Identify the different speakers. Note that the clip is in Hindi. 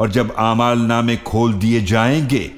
Speaker 1: और जब आमाल नामे खोल दिए जाएँगे